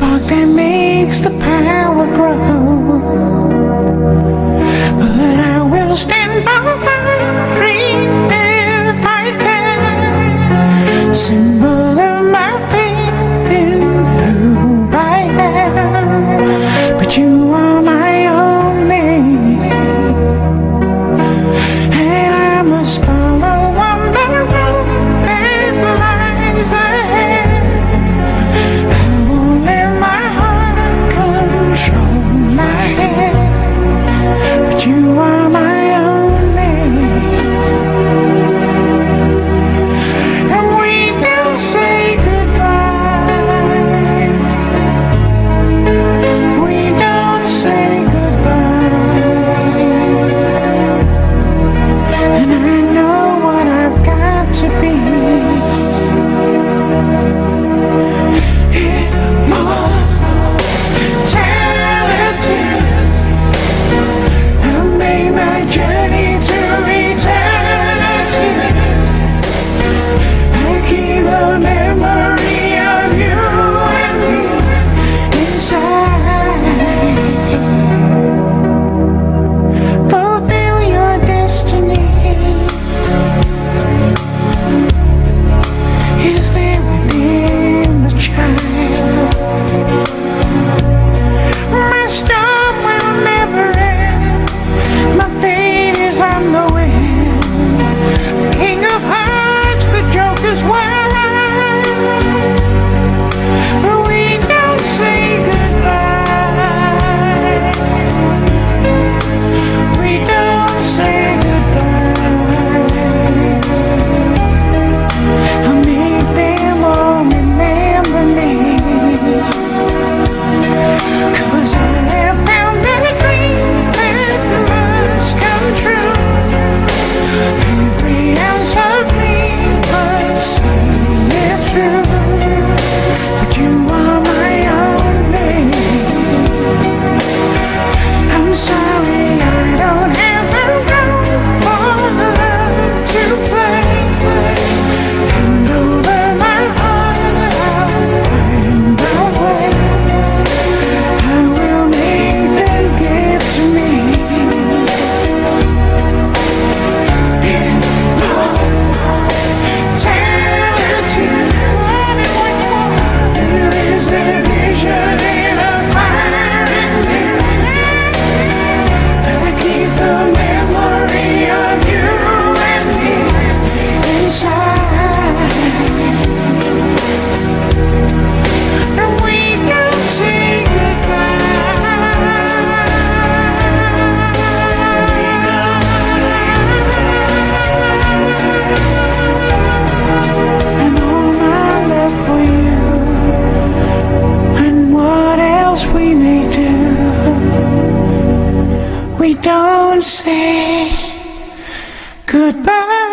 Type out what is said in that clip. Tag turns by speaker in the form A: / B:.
A: spark that we don't say goodbye.